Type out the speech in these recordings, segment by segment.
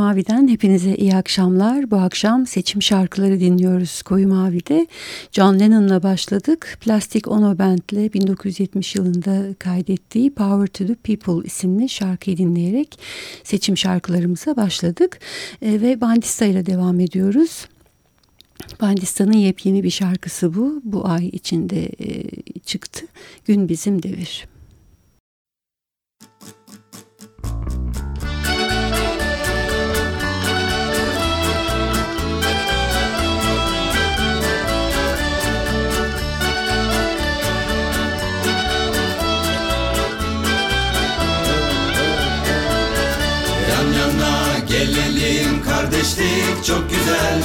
Mavi'den hepinize iyi akşamlar. Bu akşam seçim şarkıları dinliyoruz Koyu Mavi'de. John Lennon'la başladık. Plastic Ono Band'le 1970 yılında kaydettiği Power to the People isimli şarkıyı dinleyerek seçim şarkılarımıza başladık. E, ve Bandista ile devam ediyoruz. Bandista'nın yepyeni bir şarkısı bu. Bu ay içinde e, çıktı. Gün Bizim Devir. Gelelim Kardeşlik çok güzel.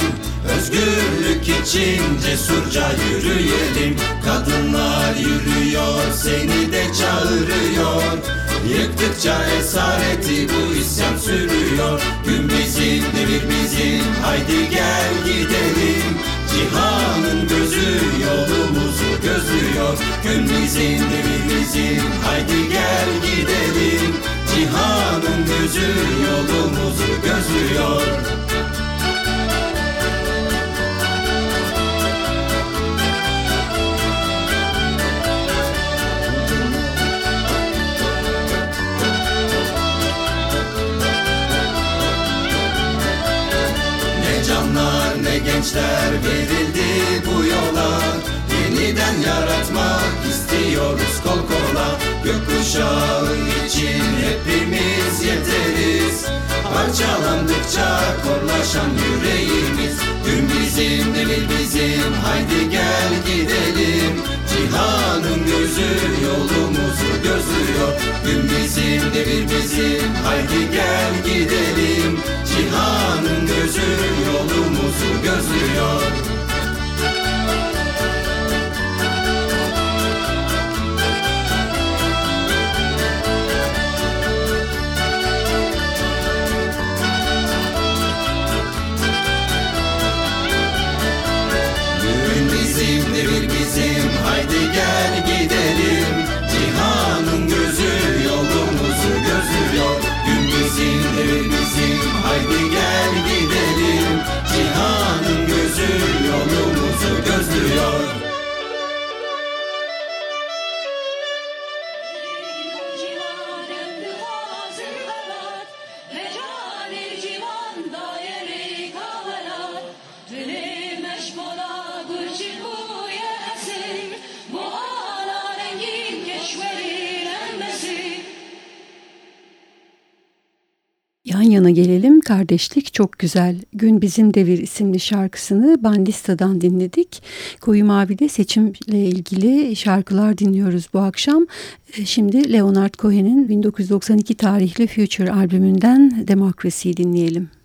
Özgürlük için cesurca yürüyelim. Kadınlar yürüyor seni de çağırıyor. Yıktıkça esareti bu isyan sürüyor. Gün bizim devir bizim haydi gel gidelim Cihanın gözü yolumuzu gözlüyor. Gün bizim devir bizim. Haydi gel gidelim. Cihanın gözü yolumuzu gözlüyor gençler verildi bu yola. Yeniden yaratmak istiyoruz kol kola. Gökkuşağı için hepimiz yeteriz. Parçalandıkça korlaşan yüreğimiz. Gün bizim devir bizim. Haydi gel gidelim Cihanın gözü yolumuzu gözlüyor. Gün bizim devir bizim haydi gel gidelim. Cihanın gözü yolumuzu gözlüyor. Gün bizim devir kardeşlik çok güzel. Gün Bizim Devir isimli şarkısını Bandista'dan dinledik. Koyu Mavi'de seçimle ilgili şarkılar dinliyoruz bu akşam. E, Şimdi Leonard Cohen'in 1992 tarihli Future albümünden Democracy'yi dinleyelim.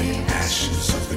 Ashes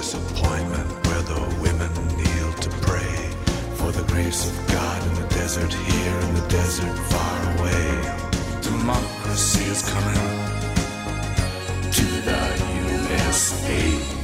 disappointment where the women kneel to pray for the grace of God in the desert here in the desert far away. Democracy is coming to the USA.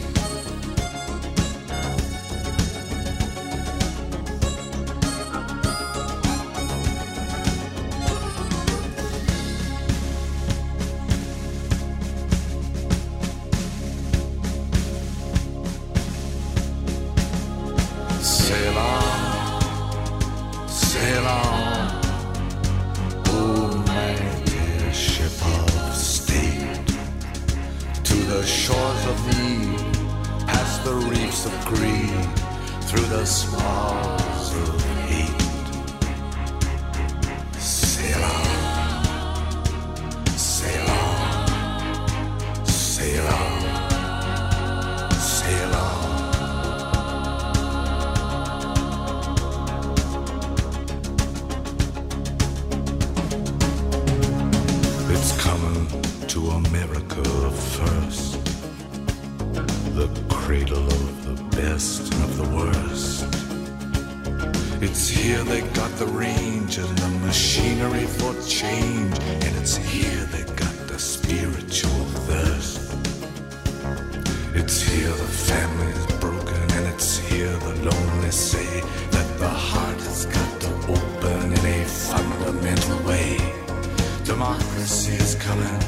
coming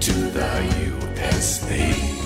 to the USA.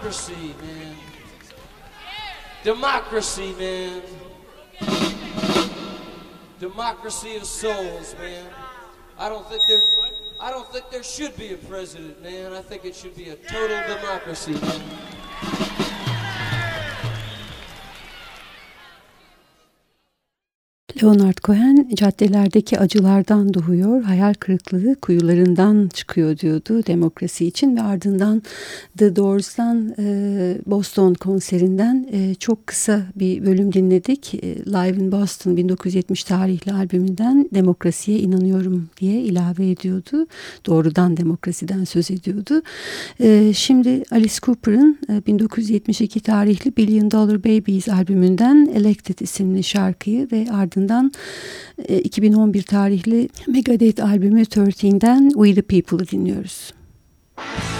Democracy, man. Democracy, man. Democracy of souls, man. I don't think there I don't think there should be a president, man. I think it should be a total democracy, man. Leonard Cohen caddelerdeki acılardan doğuyor, hayal kırıklığı kuyularından çıkıyor diyordu demokrasi için ve ardından The Doors'tan e, Boston konserinden e, çok kısa bir bölüm dinledik. E, Live in Boston 1970 tarihli albümünden Demokrasiye inanıyorum diye ilave ediyordu. Doğrudan demokrasiden söz ediyordu. E, şimdi Alice Cooper'ın e, 1972 tarihli Billion Dollar Babies albümünden Elected isimli şarkıyı ve ardından ardından 2011 e, tarihli Megadeth albümü 13'den We The People'ı dinliyoruz. Müzik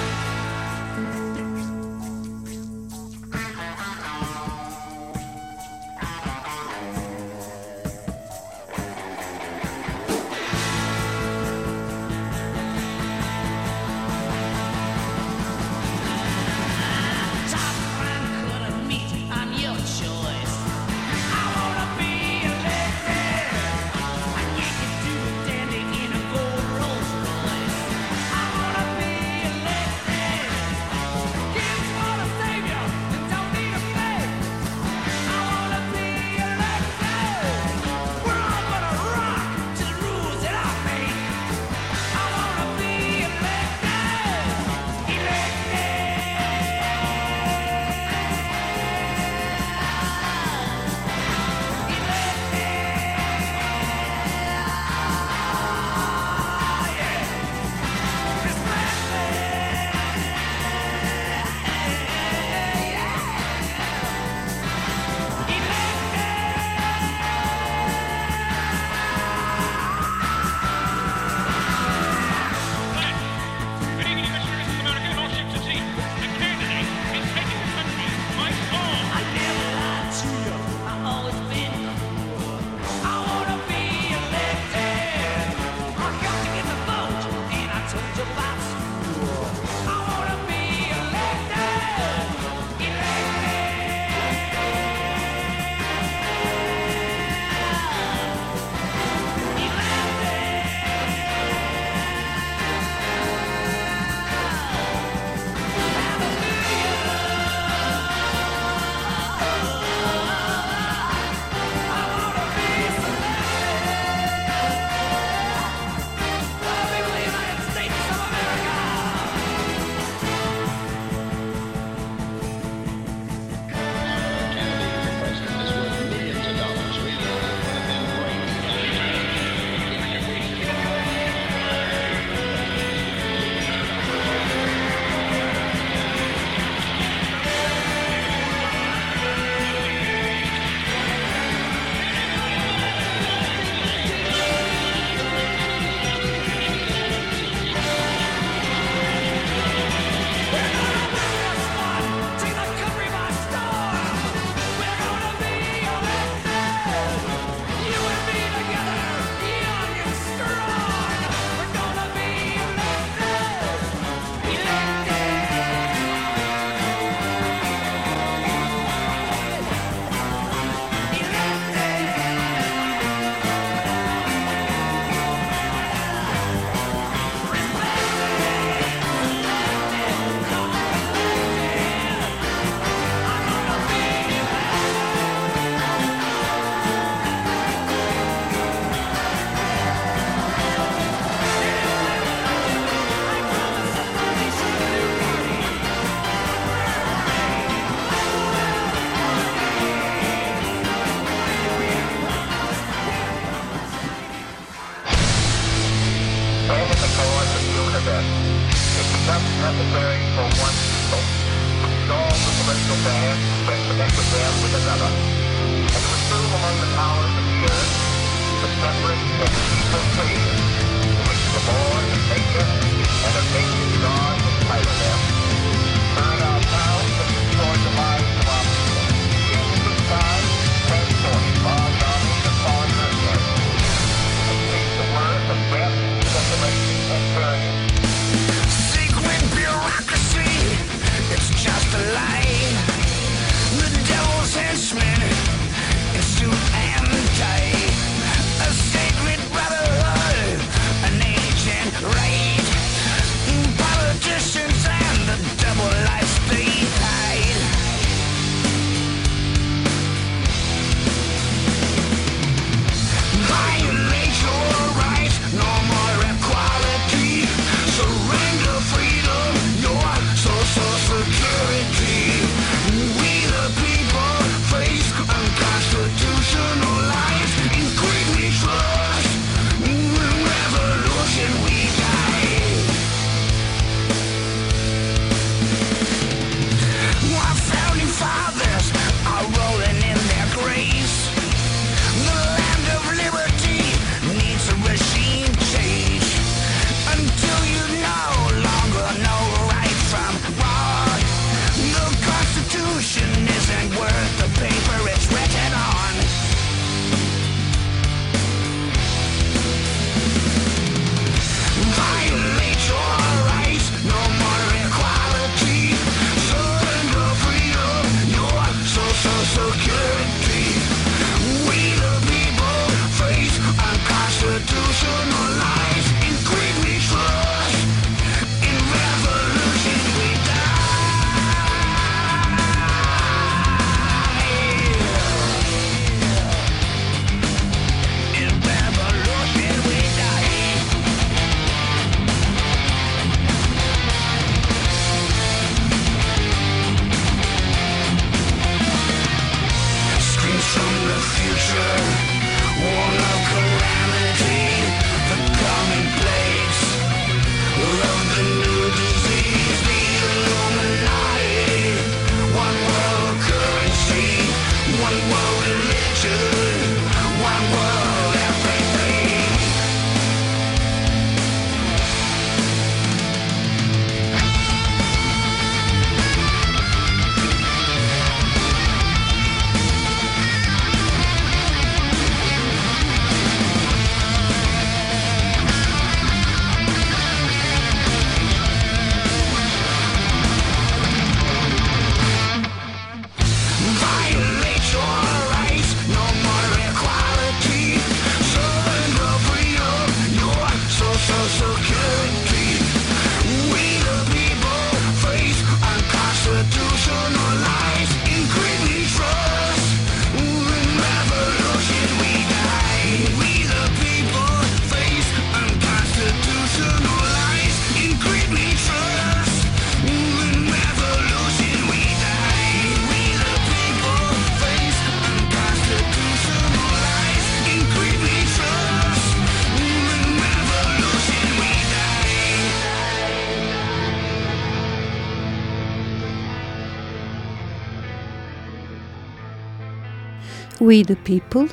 We the People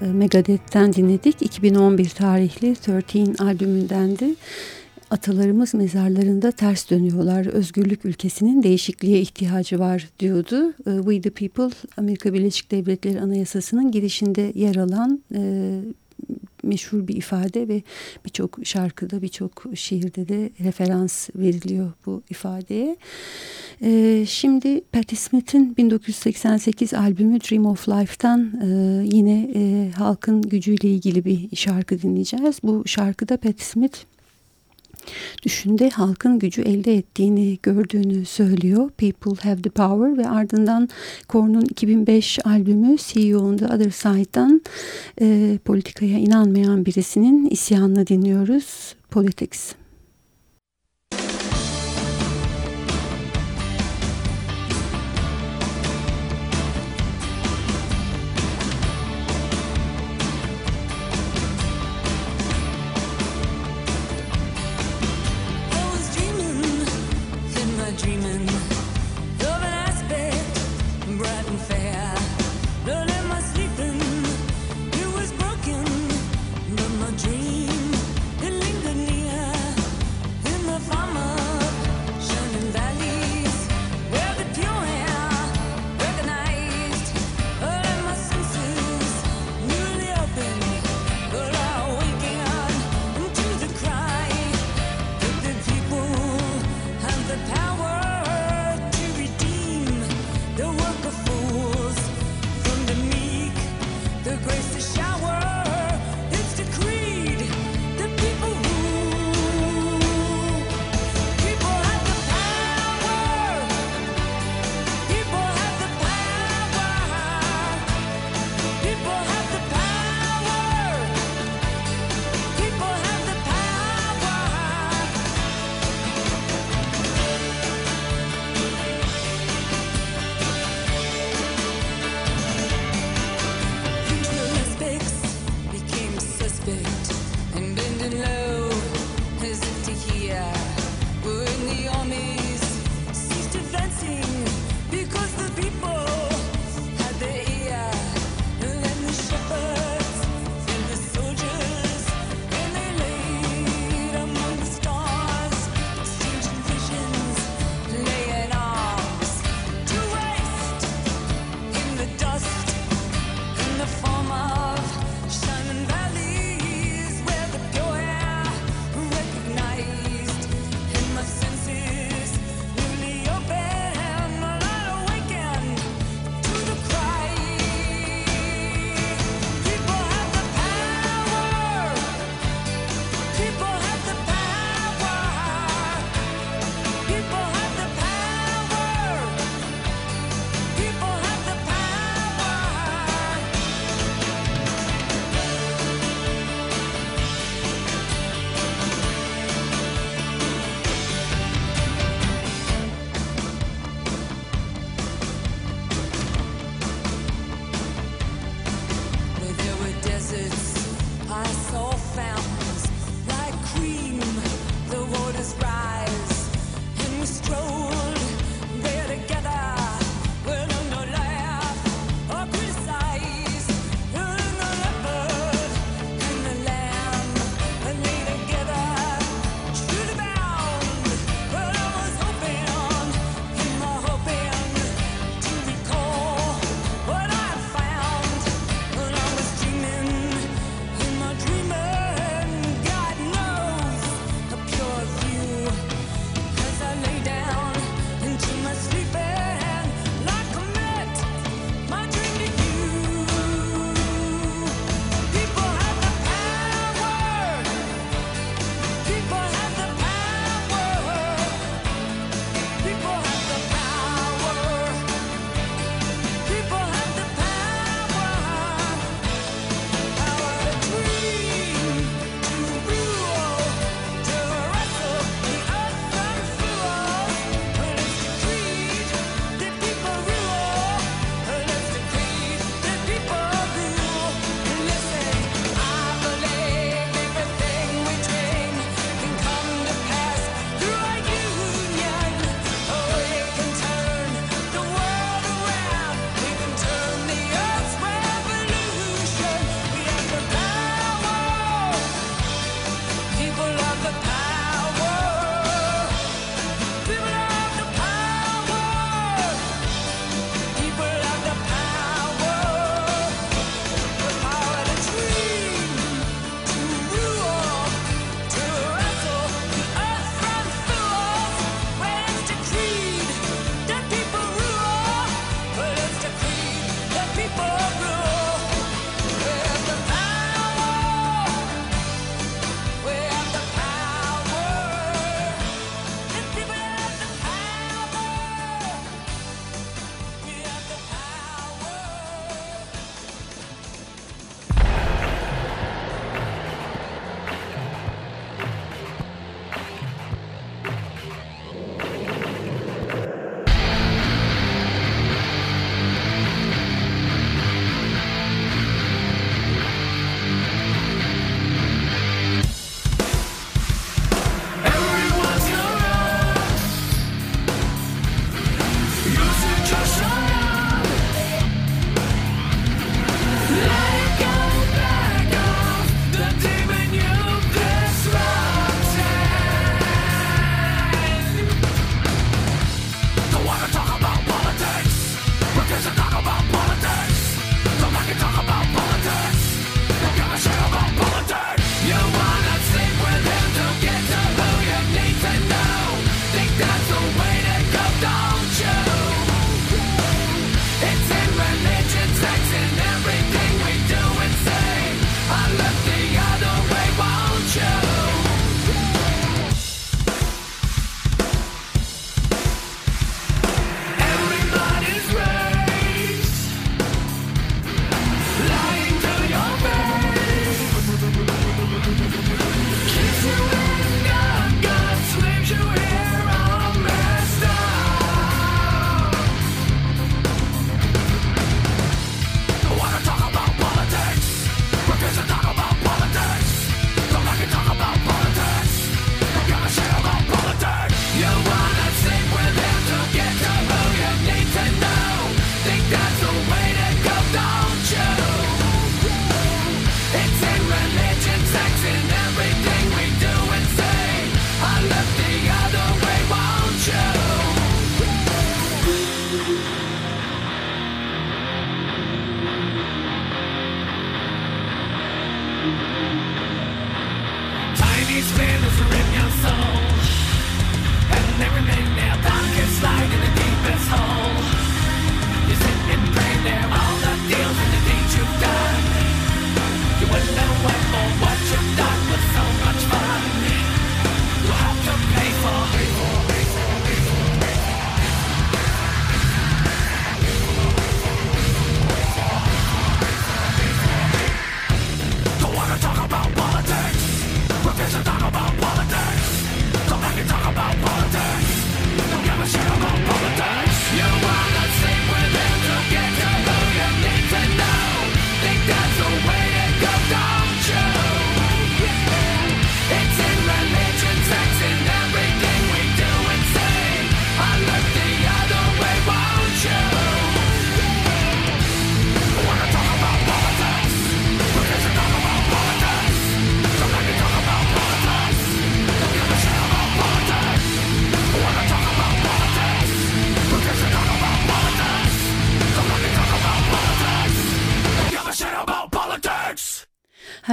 e, Megadeth'ten dinledik. 2011 tarihli 13 albümündendi. Atalarımız mezarlarında ters dönüyorlar. Özgürlük ülkesinin değişikliğe ihtiyacı var diyordu. E, We the People Amerika Birleşik Devletleri Anayasası'nın girişinde yer alan e, meşhur bir ifade ve birçok şarkıda birçok şiirde de referans veriliyor bu ifadeye. Ee, şimdi Patti Smith'in 1988 albümü Dream of Life'tan e, yine e, halkın gücüyle ilgili bir şarkı dinleyeceğiz. Bu şarkıda Patti Smith düşünde halkın gücü elde ettiğini gördüğünü söylüyor. People Have the Power ve ardından Korn'un 2005 albümü You on the Other Side'dan e, politikaya inanmayan birisinin isyanını dinliyoruz. Politics.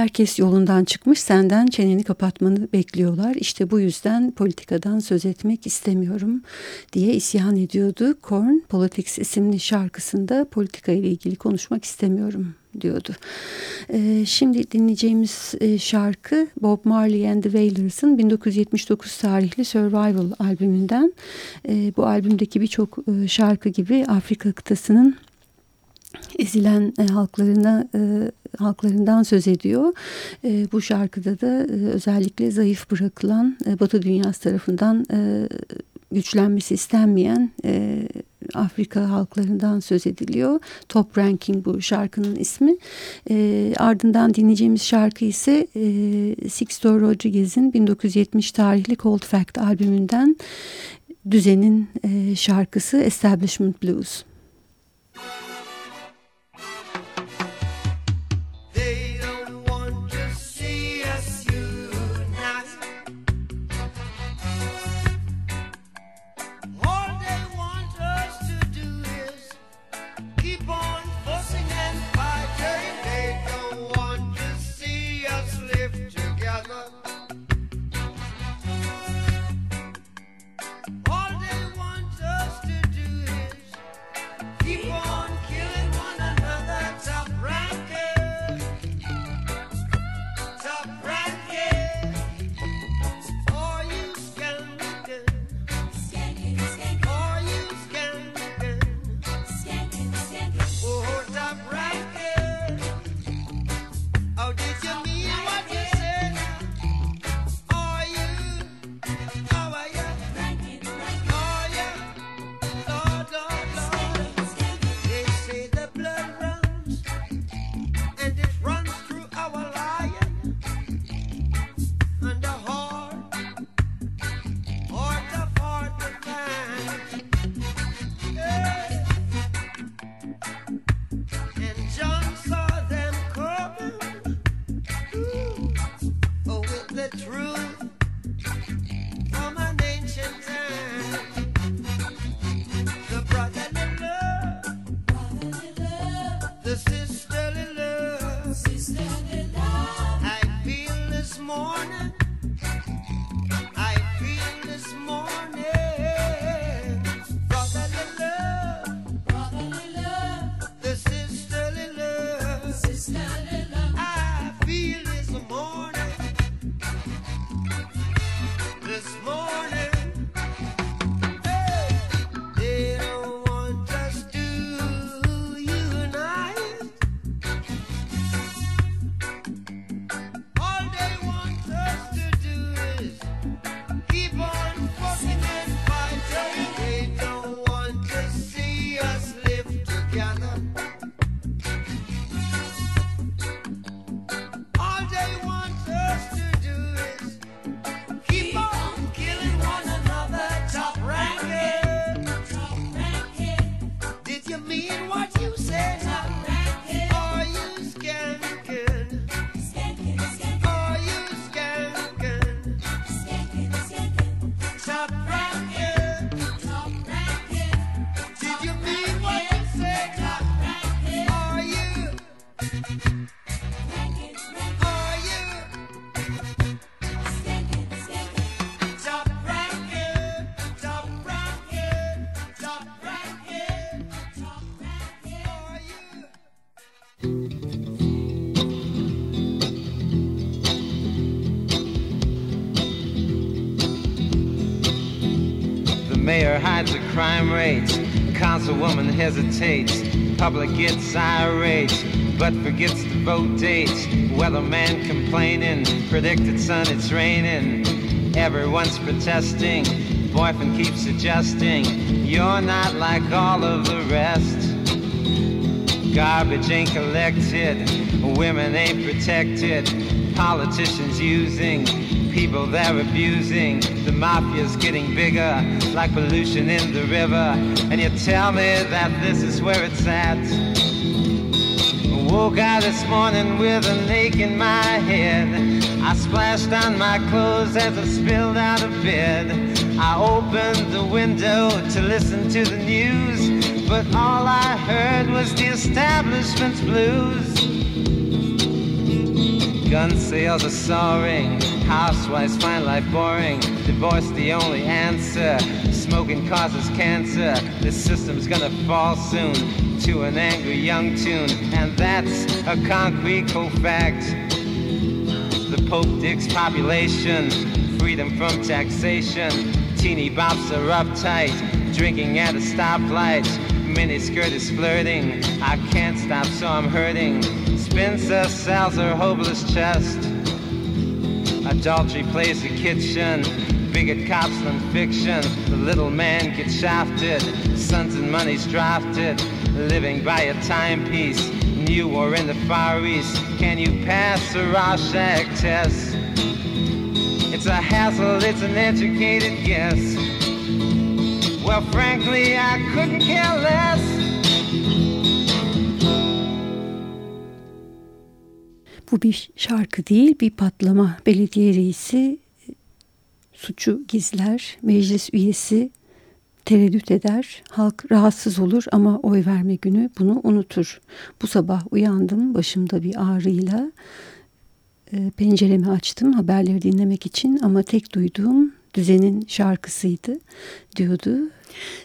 Herkes yolundan çıkmış senden çeneni kapatmanı bekliyorlar. İşte bu yüzden politikadan söz etmek istemiyorum diye isyan ediyordu. Korn Politics isimli şarkısında politika ile ilgili konuşmak istemiyorum diyordu. Ee, şimdi dinleyeceğimiz e, şarkı Bob Marley and the Wailers'ın 1979 tarihli Survival albümünden. E, bu albümdeki birçok e, şarkı gibi Afrika kıtasının ezilen e, halklarına e, halklarından söz ediyor. E, bu şarkıda da e, özellikle zayıf bırakılan e, Batı dünyası tarafından e, güçlenmesi istenmeyen e, Afrika halklarından söz ediliyor. Top Ranking bu şarkının ismi. E, ardından dinleyeceğimiz şarkı ise e, Sixto Rodriguez'in 1970 tarihli Cold Fact albümünden Düzen'in e, şarkısı Establishment Blues. Crime rates. Councilwoman hesitates. Public gets irate, but forgets to vote dates. Weatherman complaining. Predicted sun, it's raining. Everyone's protesting. Boyfriend keeps suggesting, You're not like all of the rest. Garbage ain't collected. Women ain't protected. Politicians using people they're abusing. The mafia's getting bigger, like pollution in the river. And you tell me that this is where it's at. Woke out this morning with an ache in my head. I splashed on my clothes as I spilled out of bed. I opened the window to listen to the news, but all I heard was the establishment's blues. Gun sales are soaring. Housewives find life boring. Divorce the only answer. Smoking causes cancer. This system's gonna fall soon to an angry young tune. And that's a concrete cold fact. The Pope digs population. Freedom from taxation. Teeny bops are uptight. Drinking at a stoplight. Miniskirt is flirting. I can't stop, so I'm hurting. Spencer sells her hopeless chest. Adultery plays the kitchen. Bigot cops than fiction. The little man gets shafted. Sons and money's drafted. Living by a timepiece. New or in the Far East. Can you pass the Rorschach test? It's a hassle, it's an educated guess. Well, frankly, I couldn't care less. Bu bir şarkı değil, bir patlama. Belediye reisi suçu gizler, meclis üyesi tereddüt eder, halk rahatsız olur ama oy verme günü bunu unutur. Bu sabah uyandım başımda bir ağrıyla, e, penceremi açtım haberleri dinlemek için ama tek duyduğum düzenin şarkısıydı diyordu.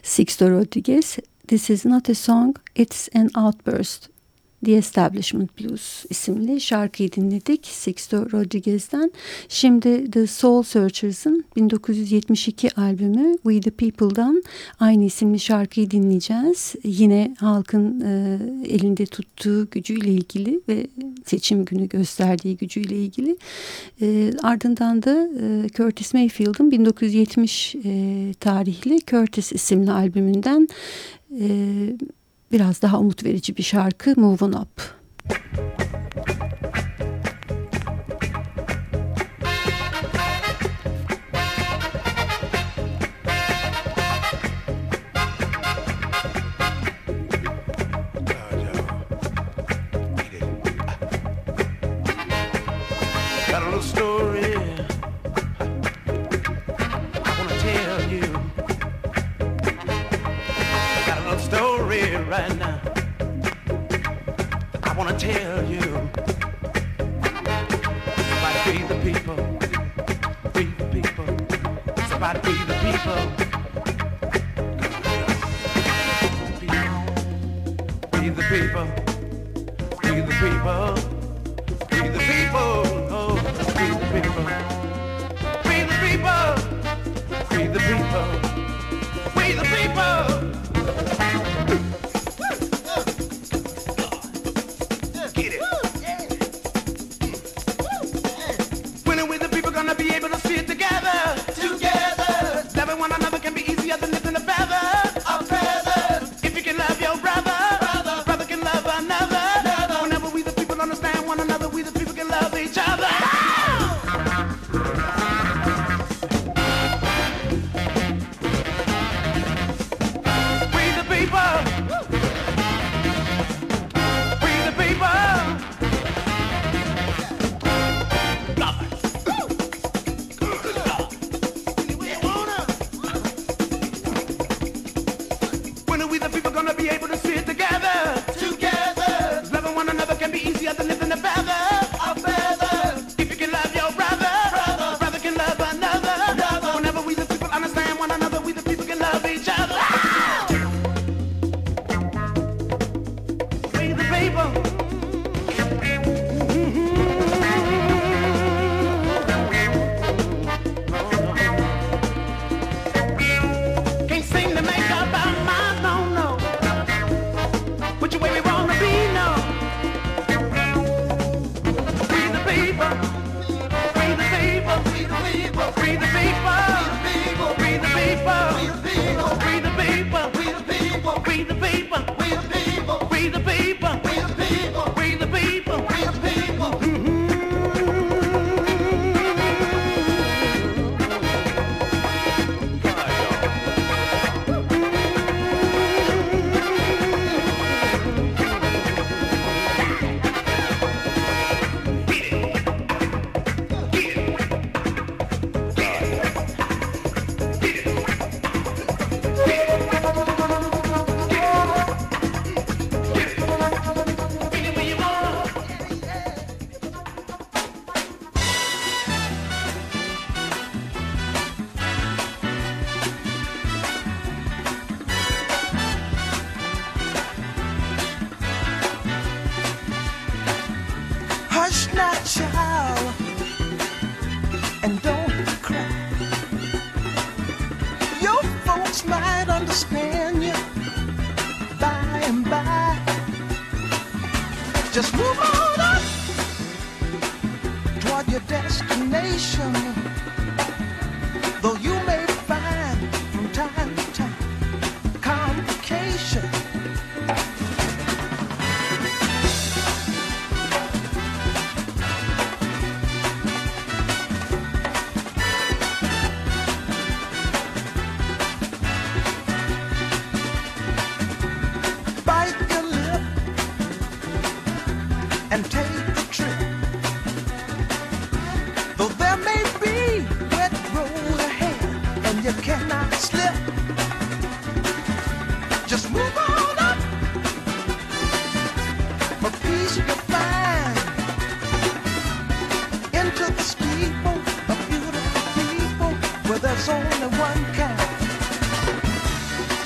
Sixto Rodriguez, This is not a song, it's an outburst. The Establishment Blues isimli şarkıyı dinledik Sixto Rodriguez'den. Şimdi The Soul Searchers'ın 1972 albümü We the People'dan aynı isimli şarkıyı dinleyeceğiz. Yine halkın e, elinde tuttuğu gücüyle ilgili ve seçim günü gösterdiği gücüyle ilgili. E, ardından da e, Curtis Mayfield'ın 1970 e, tarihli Curtis isimli albümünden e, biraz daha umut verici bir şarkı Move On Up. Got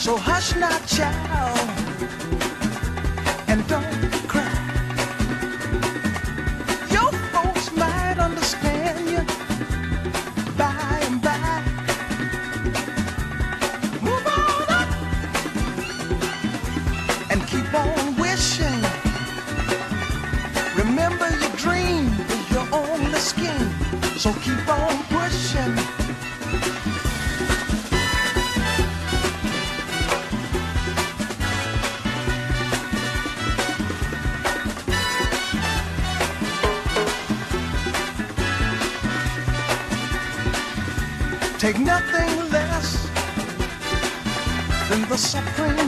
So hush not, child, and don't cry. Your folks might understand you by and by. Move on up and keep on wishing. Remember your dream is your only scheme, so keep on pushing. Take nothing less than the supreme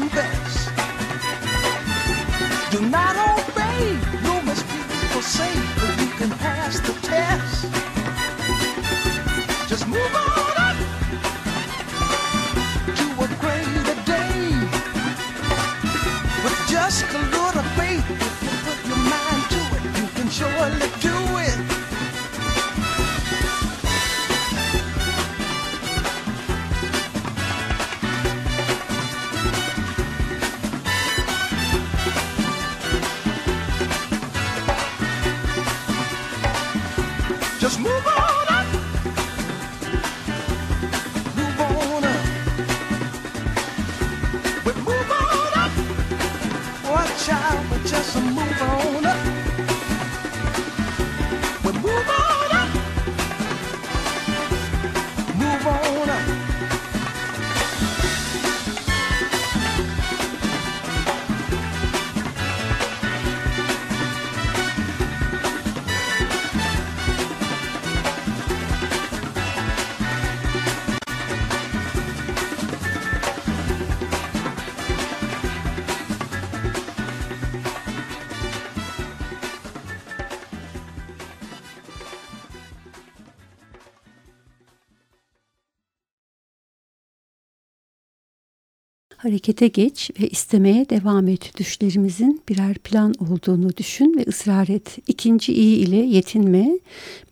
Harekete geç ve istemeye devam et düşlerimizin birer plan olduğunu düşün ve ısrar et. İkinci iyi ile yetinme,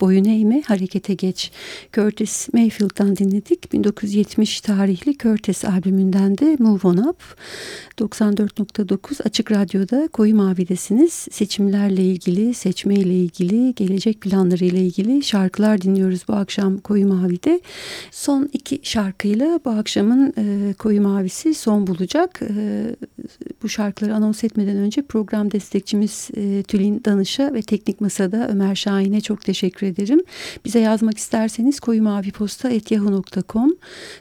boyun eğme, harekete geç. Curtis Mayfield'dan dinledik. 1970 tarihli Curtis albümünden de Move On Up. 94.9 Açık Radyo'da Koyu Mavi'desiniz. Seçimlerle ilgili, seçmeyle ilgili, gelecek planlarıyla ilgili şarkılar dinliyoruz bu akşam Koyu Mavi'de. Son iki şarkıyla bu akşamın e, Koyu Mavisi son bulacak. E, bu şarkıları anons etmeden önce program destekçimiz e, Tülin Danış'a ve Teknik Masa'da Ömer Şahin'e çok teşekkür ederim. Bize yazmak isterseniz koyumaviposta.yahoo.com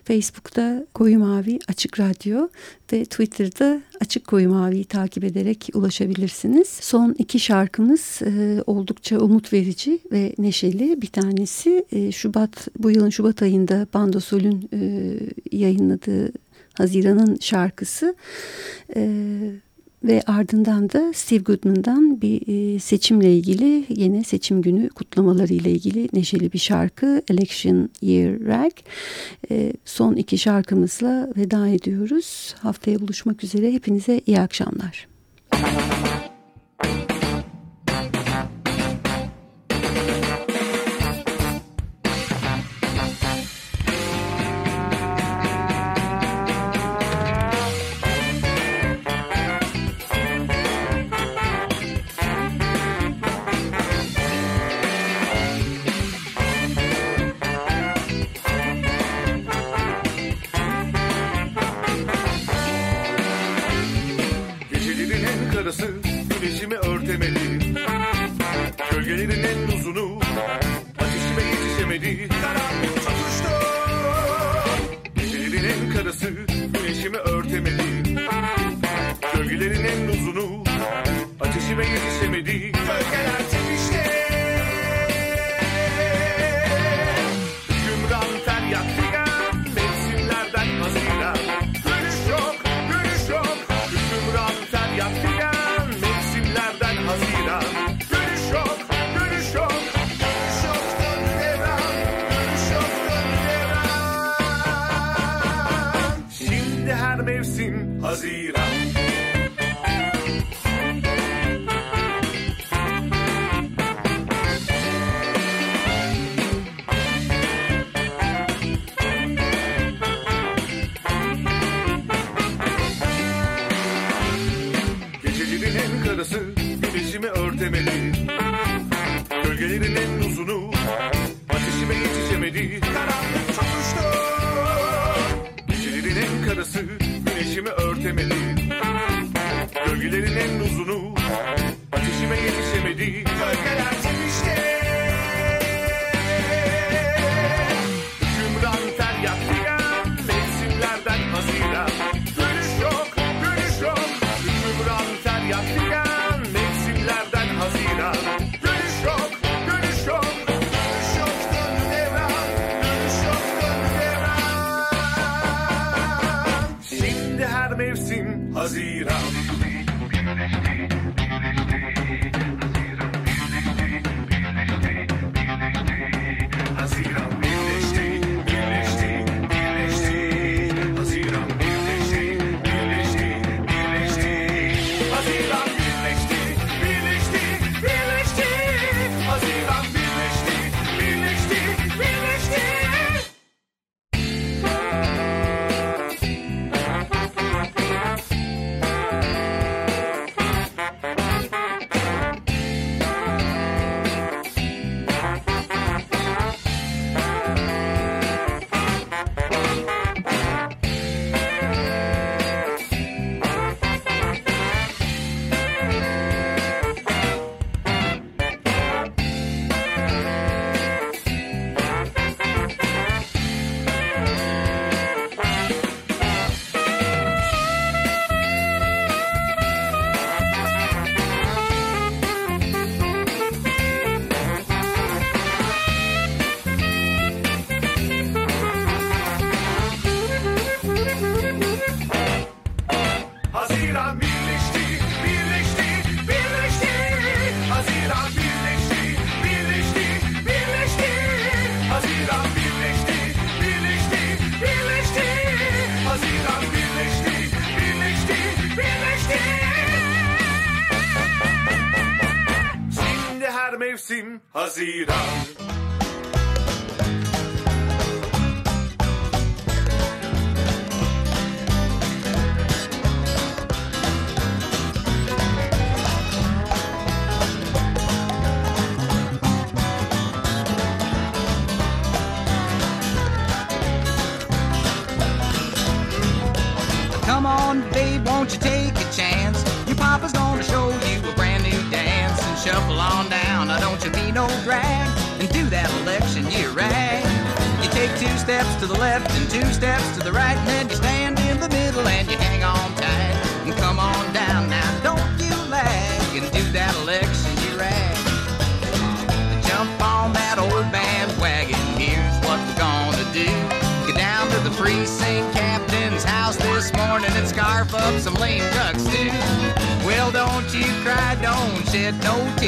Facebook'ta Koyu Mavi Açık Radyo ve Twitter'da Açık Koyu Mavi'yi takip ederek ulaşabilirsiniz. Son iki şarkımız e, oldukça umut verici ve neşeli. Bir tanesi e, Şubat bu yılın Şubat ayında Bandosol'ün yayınladığı Haziran'ın şarkısı. E, ve ardından da Steve Goodman'dan bir e, seçimle ilgili yine seçim günü kutlamaları ile ilgili neşeli bir şarkı Election Year Rag. E, son iki şarkımızla veda ediyoruz. Haftaya buluşmak üzere. Hepinize iyi akşamlar.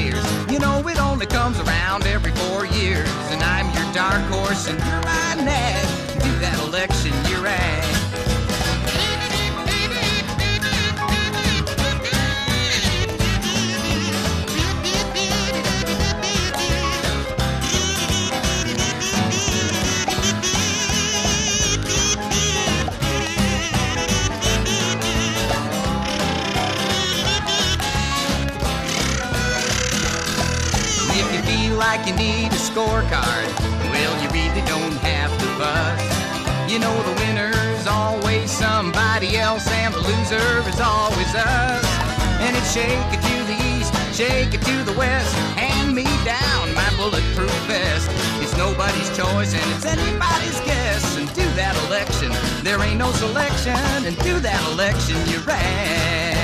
You know it only comes around every four years. And I'm your dark horse and you're my nag. Do that election you're at. like you need a scorecard. Well, you really don't have to fuss. You know the winner's always somebody else, and the loser is always us. And it's shake it to the east, shake it to the west. Hand me down my bulletproof vest. It's nobody's choice and it's anybody's guess. And do that election, there ain't no selection. And do that election, you're right.